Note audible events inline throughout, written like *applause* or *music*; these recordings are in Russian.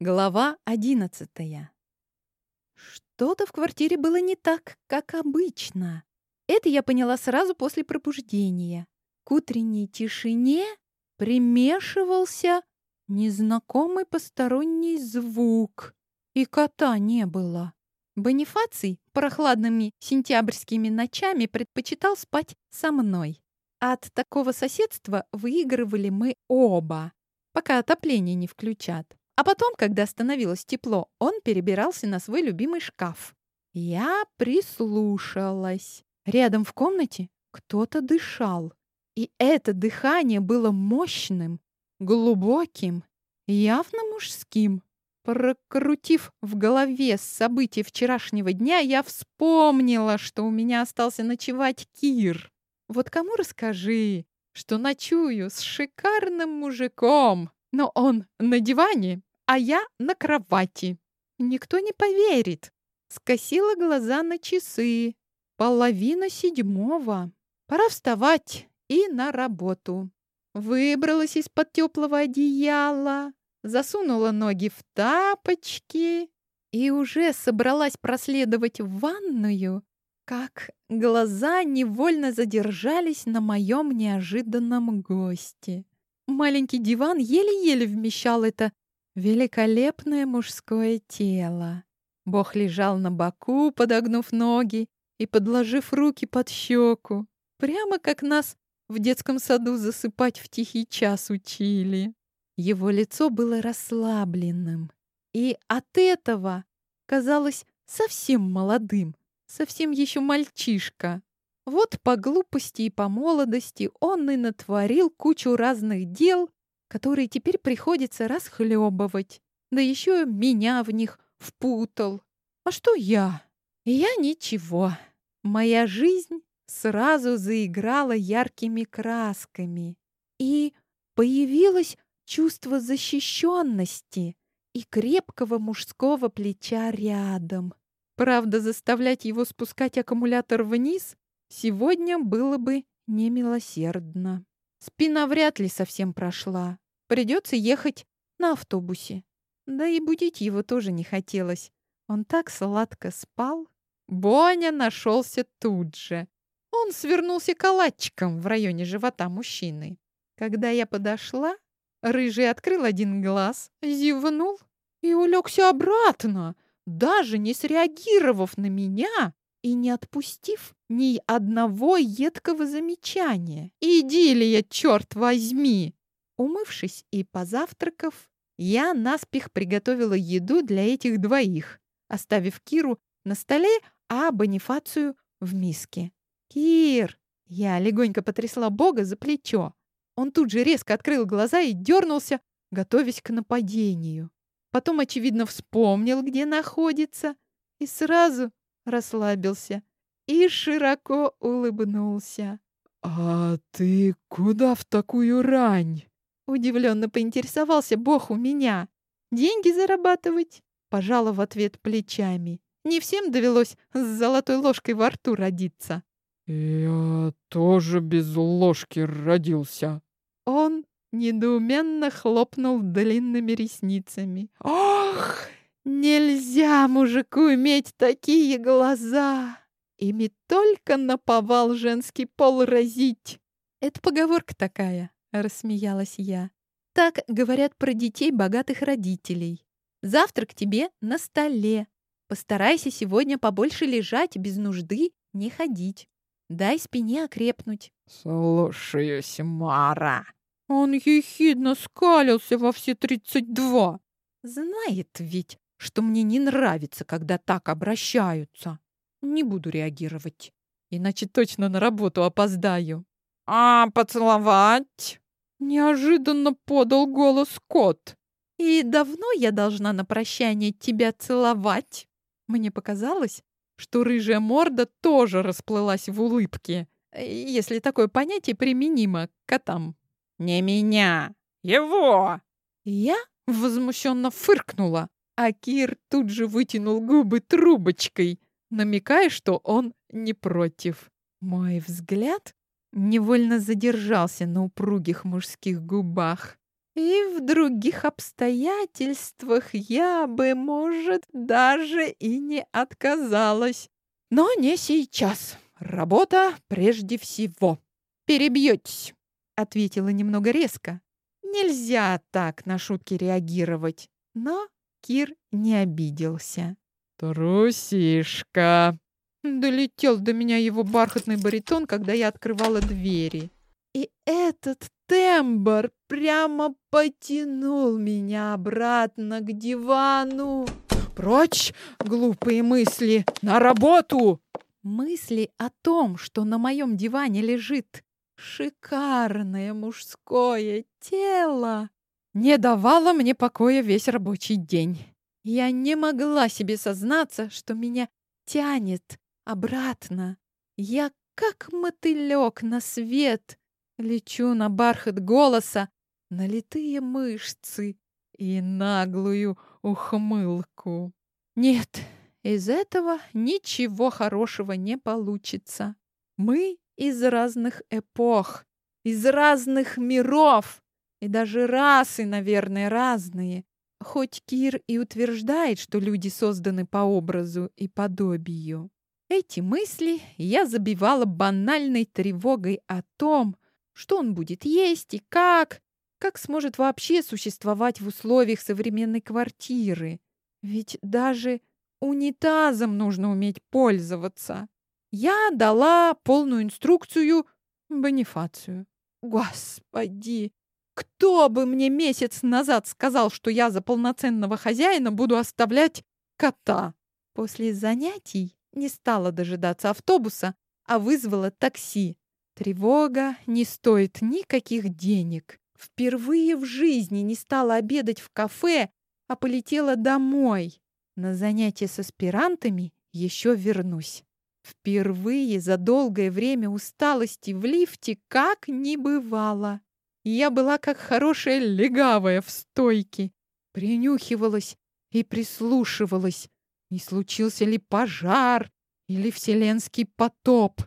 Глава одиннадцатая. Что-то в квартире было не так, как обычно. Это я поняла сразу после пробуждения. К утренней тишине примешивался незнакомый посторонний звук. И кота не было. Бонифаций прохладными сентябрьскими ночами предпочитал спать со мной. От такого соседства выигрывали мы оба, пока отопление не включат. А потом, когда становилось тепло, он перебирался на свой любимый шкаф. Я прислушалась. Рядом в комнате кто-то дышал. И это дыхание было мощным, глубоким, явно мужским. Прокрутив в голове события вчерашнего дня, я вспомнила, что у меня остался ночевать Кир. Вот кому расскажи, что ночую с шикарным мужиком, но он на диване, а я на кровати. Никто не поверит. Скосила глаза на часы. Половина седьмого. Пора вставать и на работу. Выбралась из-под теплого одеяла, засунула ноги в тапочки и уже собралась проследовать в ванную, как глаза невольно задержались на моем неожиданном госте. Маленький диван еле-еле вмещал это великолепное мужское тело. Бог лежал на боку, подогнув ноги и подложив руки под щеку, прямо как нас в детском саду засыпать в тихий час учили. Его лицо было расслабленным, и от этого казалось совсем молодым, совсем еще мальчишка. Вот по глупости и по молодости он и натворил кучу разных дел, которые теперь приходится расхлебывать. Да еще меня в них впутал. А что я? Я ничего. Моя жизнь сразу заиграла яркими красками. И появилось чувство защищенности и крепкого мужского плеча рядом. Правда, заставлять его спускать аккумулятор вниз сегодня было бы немилосердно. Спина вряд ли совсем прошла. Придется ехать на автобусе. Да и будить его тоже не хотелось. Он так сладко спал. Боня нашелся тут же. Он свернулся калачиком в районе живота мужчины. Когда я подошла, Рыжий открыл один глаз, зевнул и улегся обратно, даже не среагировав на меня и не отпустив ни одного едкого замечания. Идиллия, черт возьми! Умывшись и позавтракав, я наспех приготовила еду для этих двоих, оставив Киру на столе, а Бонифацию в миске. «Кир!» Я легонько потрясла Бога за плечо. Он тут же резко открыл глаза и дернулся, готовясь к нападению. Потом, очевидно, вспомнил, где находится, и сразу расслабился и широко улыбнулся. «А ты куда в такую рань?» Удивленно поинтересовался Бог у меня. «Деньги зарабатывать?» Пожала в ответ плечами. Не всем довелось с золотой ложкой во рту родиться. «Я тоже без ложки родился». Он недоуменно хлопнул длинными ресницами. «Ох, нельзя мужику иметь такие глаза! Ими только наповал женский пол разить!» «Это поговорка такая», — рассмеялась я. «Так говорят про детей богатых родителей. Завтрак тебе на столе. Постарайся сегодня побольше лежать, без нужды не ходить. Дай спине окрепнуть». «Слушаюсь, Мара». Он ехидно скалился во все тридцать два. Знает ведь, что мне не нравится, когда так обращаются. Не буду реагировать, иначе точно на работу опоздаю. «А поцеловать?» Неожиданно подал голос кот. «И давно я должна на прощание тебя целовать?» Мне показалось, что рыжая морда тоже расплылась в улыбке, если такое понятие применимо к котам. «Не меня! Его!» Я возмущенно фыркнула, а Кир тут же вытянул губы трубочкой, намекая, что он не против. Мой взгляд невольно задержался на упругих мужских губах. И в других обстоятельствах я бы, может, даже и не отказалась. Но не сейчас. Работа прежде всего. Перебьетесь, ответила немного резко. Нельзя так на шутки реагировать. Но Кир не обиделся. «Трусишка!» Долетел до меня его бархатный баритон, когда я открывала двери. И этот тембр прямо потянул меня обратно к дивану. Прочь, глупые мысли, на работу! Мысли о том, что на моем диване лежит шикарное мужское тело, не давало мне покоя весь рабочий день. Я не могла себе сознаться, что меня тянет обратно. Я как мотылек на свет, Лечу на бархат голоса, на литые мышцы и наглую ухмылку. Нет, из этого ничего хорошего не получится. Мы из разных эпох, из разных миров, и даже расы, наверное, разные. Хоть Кир и утверждает, что люди созданы по образу и подобию. Эти мысли я забивала банальной тревогой о том, что он будет есть и как? Как сможет вообще существовать в условиях современной квартиры? Ведь даже унитазом нужно уметь пользоваться. Я дала полную инструкцию Бонифацию. Господи, кто бы мне месяц назад сказал, что я за полноценного хозяина буду оставлять кота? После занятий не стала дожидаться автобуса, а вызвала такси. Тревога не стоит никаких денег. Впервые в жизни не стала обедать в кафе, а полетела домой. На занятия с аспирантами еще вернусь. Впервые за долгое время усталости в лифте как не бывало. Я была как хорошая легавая в стойке. Принюхивалась и прислушивалась, не случился ли пожар или вселенский потоп.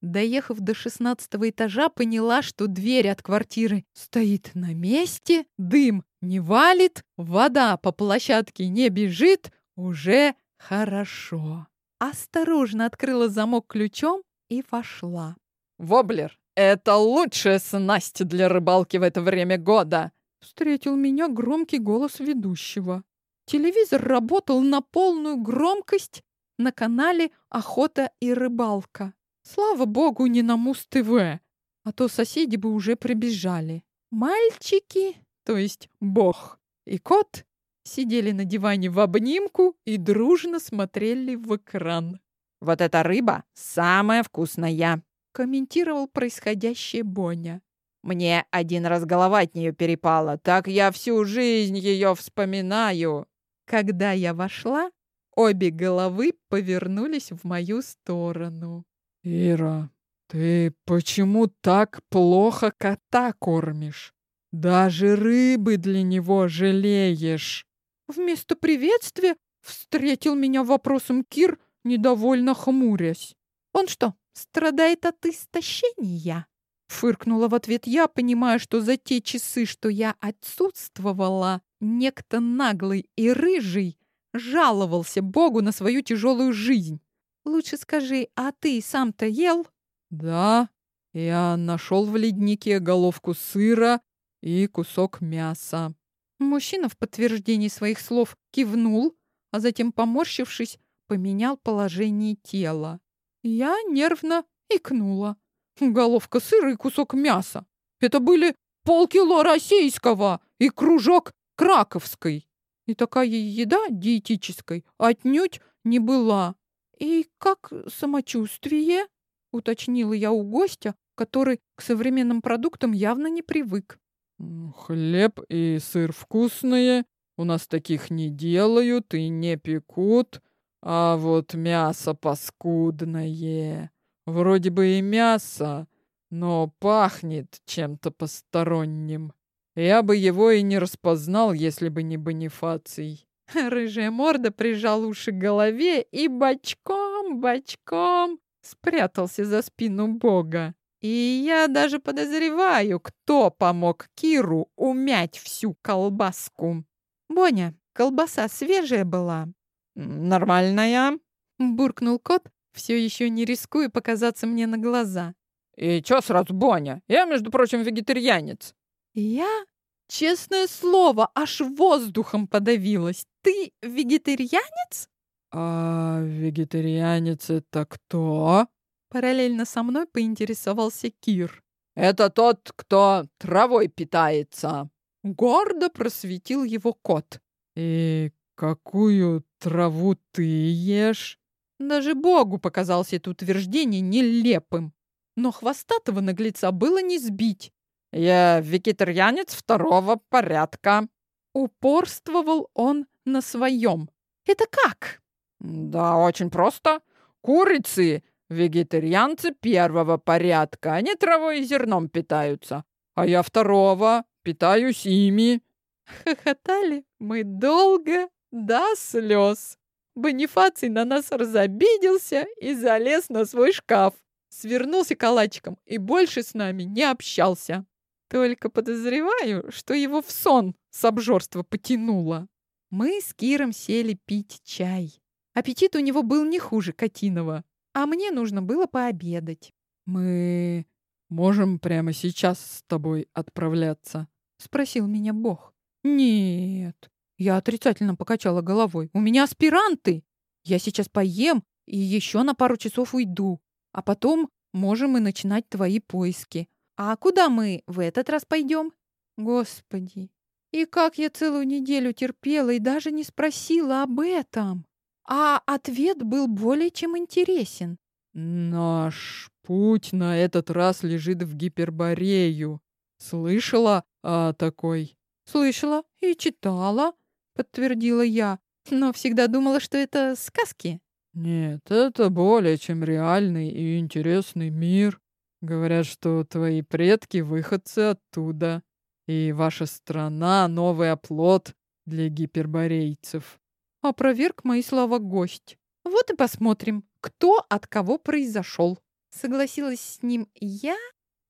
Доехав до шестнадцатого этажа, поняла, что дверь от квартиры стоит на месте, дым не валит, вода по площадке не бежит. Уже хорошо. Осторожно открыла замок ключом и вошла. «Воблер, это лучшая снасть для рыбалки в это время года!» Встретил меня громкий голос ведущего. Телевизор работал на полную громкость на канале «Охота и рыбалка». Слава богу, не на Муз-ТВ, а то соседи бы уже прибежали. Мальчики, то есть бог и кот, сидели на диване в обнимку и дружно смотрели в экран. «Вот эта рыба самая вкусная», — комментировал происходящее Боня. «Мне один раз голова от нее перепала, так я всю жизнь ее вспоминаю». Когда я вошла, обе головы повернулись в мою сторону. «Ира, ты почему так плохо кота кормишь? Даже рыбы для него жалеешь!» Вместо приветствия встретил меня вопросом Кир, недовольно хмурясь. «Он что, страдает от истощения?» Фыркнула в ответ я, понимая, что за те часы, что я отсутствовала, некто наглый и рыжий жаловался Богу на свою тяжелую жизнь. Лучше скажи, а ты сам-то ел? Да, я нашел в леднике головку сыра и кусок мяса. Мужчина в подтверждении своих слов кивнул, а затем, поморщившись, поменял положение тела. Я нервно икнула. Головка сыра и кусок мяса. Это были полкило российского и кружок краковской. И такая еда диетической отнюдь не была. «И как самочувствие?» — уточнила я у гостя, который к современным продуктам явно не привык. «Хлеб и сыр вкусные, у нас таких не делают и не пекут, а вот мясо паскудное. Вроде бы и мясо, но пахнет чем-то посторонним. Я бы его и не распознал, если бы не Бонифаций». *laughs* Рыжая морда прижал уши к голове и бочком-бочком спрятался за спину бога. И я даже подозреваю, кто помог Киру умять всю колбаску. Боня, колбаса свежая была. Нормальная, буркнул кот, все еще не рискуя показаться мне на глаза. И чё сразу Боня? Я, между прочим, вегетарианец. Я? Честное слово, аж воздухом подавилась. Ты вегетарианец? А вегетарианец это кто? Параллельно со мной поинтересовался Кир. «Это тот, кто травой питается!» Гордо просветил его кот. «И какую траву ты ешь?» Даже Богу показалось это утверждение нелепым. Но хвостатого наглеца было не сбить. «Я вегетарианец второго порядка». Упорствовал он на своем. «Это как?» «Да, очень просто. Курицы Вегетарианцы первого порядка, они травой и зерном питаются, а я второго, питаюсь ими. Хохотали мы долго до слез. Бонифаций на нас разобиделся и залез на свой шкаф. Свернулся калачиком и больше с нами не общался. Только подозреваю, что его в сон с обжорства потянуло. Мы с Киром сели пить чай. Аппетит у него был не хуже Катинова а мне нужно было пообедать. «Мы можем прямо сейчас с тобой отправляться?» — спросил меня Бог. «Нет». Я отрицательно покачала головой. «У меня аспиранты. Я сейчас поем и еще на пару часов уйду. А потом можем и начинать твои поиски. А куда мы в этот раз пойдем? Господи, и как я целую неделю терпела и даже не спросила об этом. А ответ был более чем интересен. «Наш путь на этот раз лежит в Гиперборею. Слышала о такой?» «Слышала и читала», — подтвердила я, но всегда думала, что это сказки. «Нет, это более чем реальный и интересный мир. Говорят, что твои предки выходцы оттуда, и ваша страна — новый оплот для гиперборейцев опроверг мои слова гость. Вот и посмотрим, кто от кого произошел. Согласилась с ним я,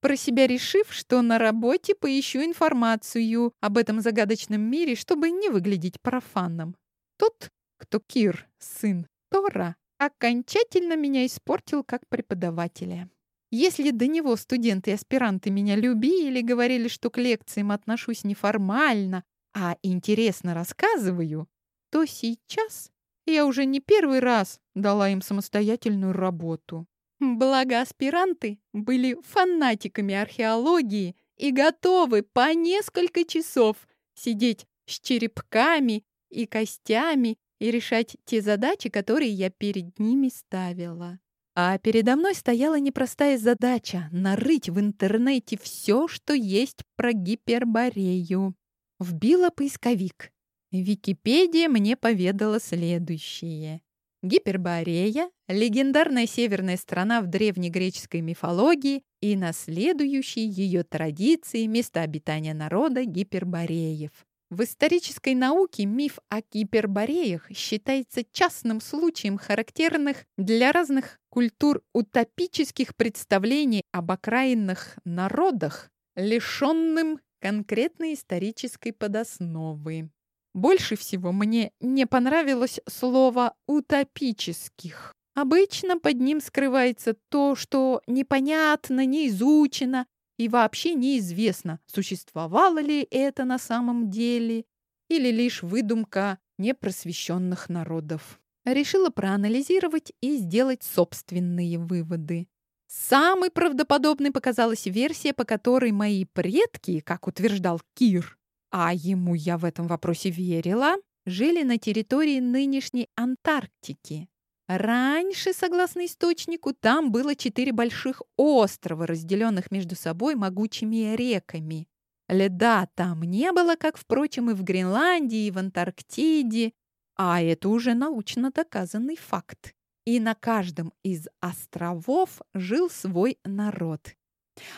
про себя решив, что на работе поищу информацию об этом загадочном мире, чтобы не выглядеть профаном. Тот, кто Кир, сын Тора, окончательно меня испортил как преподавателя. Если до него студенты и аспиранты меня любили, говорили, что к лекциям отношусь неформально, а интересно рассказываю, то сейчас я уже не первый раз дала им самостоятельную работу. Благо аспиранты были фанатиками археологии и готовы по несколько часов сидеть с черепками и костями и решать те задачи, которые я перед ними ставила. А передо мной стояла непростая задача — нарыть в интернете все, что есть про гиперборею. Вбила поисковик Википедия мне поведала следующее. Гиперборея – легендарная северная страна в древнегреческой мифологии и наследующие ее традиции места обитания народа гипербореев. В исторической науке миф о гипербореях считается частным случаем характерных для разных культур утопических представлений об окраинных народах, лишенным конкретной исторической подосновы. Больше всего мне не понравилось слово «утопических». Обычно под ним скрывается то, что непонятно, не изучено и вообще неизвестно, существовало ли это на самом деле или лишь выдумка непросвещенных народов. Решила проанализировать и сделать собственные выводы. Самой правдоподобной показалась версия, по которой мои предки, как утверждал Кир, а ему я в этом вопросе верила, жили на территории нынешней Антарктики. Раньше, согласно источнику, там было четыре больших острова, разделенных между собой могучими реками. Льда там не было, как, впрочем, и в Гренландии, и в Антарктиде, а это уже научно доказанный факт. И на каждом из островов жил свой народ.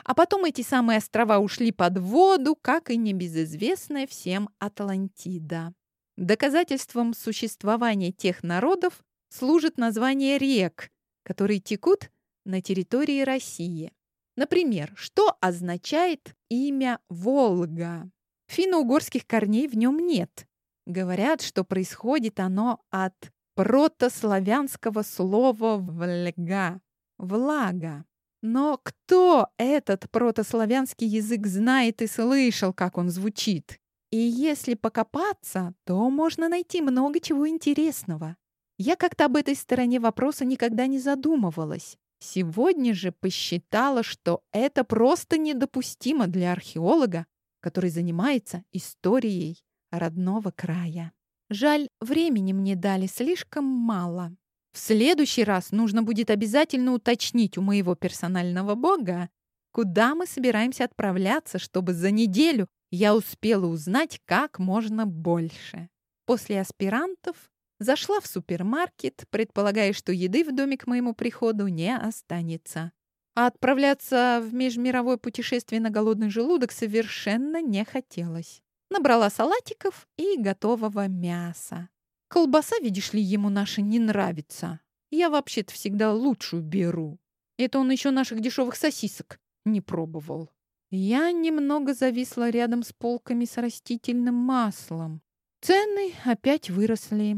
А потом эти самые острова ушли под воду, как и небезызвестная всем Атлантида. Доказательством существования тех народов служит название рек, которые текут на территории России. Например, что означает имя Волга? Финно-угорских корней в нем нет. Говорят, что происходит оно от протославянского слова «влга» — «влага». Но кто этот протославянский язык знает и слышал, как он звучит? И если покопаться, то можно найти много чего интересного. Я как-то об этой стороне вопроса никогда не задумывалась. Сегодня же посчитала, что это просто недопустимо для археолога, который занимается историей родного края. Жаль, времени мне дали слишком мало. В следующий раз нужно будет обязательно уточнить у моего персонального бога, куда мы собираемся отправляться, чтобы за неделю я успела узнать как можно больше. После аспирантов зашла в супермаркет, предполагая, что еды в доме к моему приходу не останется. А отправляться в межмировое путешествие на голодный желудок совершенно не хотелось. Набрала салатиков и готового мяса. Колбаса, видишь ли, ему наша не нравится. Я вообще-то всегда лучшую беру. Это он еще наших дешевых сосисок не пробовал. Я немного зависла рядом с полками с растительным маслом. Цены опять выросли.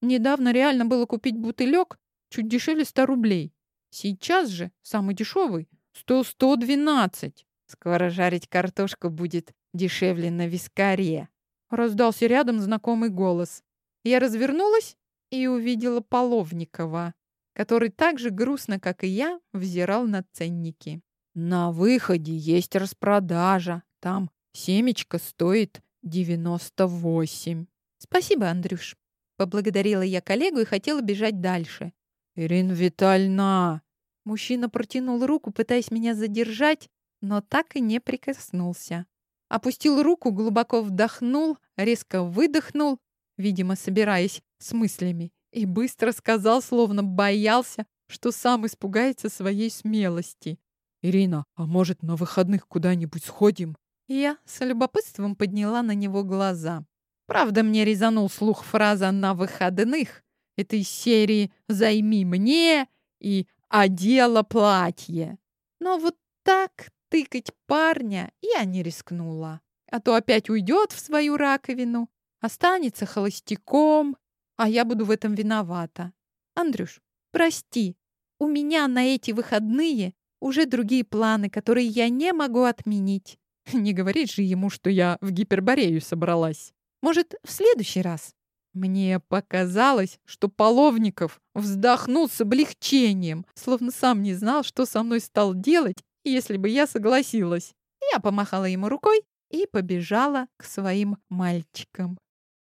Недавно реально было купить бутылек чуть дешевле 100 рублей. Сейчас же самый дешевый стоил 112. Скоро жарить картошку будет дешевле на вискаре. Раздался рядом знакомый голос. Я развернулась и увидела Половникова, который так же грустно, как и я, взирал на ценники. На выходе есть распродажа. Там семечко стоит 98. Спасибо, Андрюш. Поблагодарила я коллегу и хотела бежать дальше. Ирина Витальевна! Мужчина протянул руку, пытаясь меня задержать, но так и не прикоснулся. Опустил руку, глубоко вдохнул, резко выдохнул, видимо, собираясь с мыслями, и быстро сказал, словно боялся, что сам испугается своей смелости. «Ирина, а может, на выходных куда-нибудь сходим?» Я с любопытством подняла на него глаза. Правда, мне резанул слух фраза «на выходных». Это из серии «Займи мне» и «Одела платье». Но вот так тыкать парня я не рискнула. А то опять уйдет в свою раковину, останется холостяком, а я буду в этом виновата. Андрюш, прости, у меня на эти выходные уже другие планы, которые я не могу отменить. *laughs* Не говорить же ему, что я в гиперборею собралась. Может, в следующий раз? Мне показалось, что Половников вздохнул с облегчением, словно сам не знал, что со мной стал делать, если бы я согласилась. Я помахала ему рукой и побежала к своим мальчикам.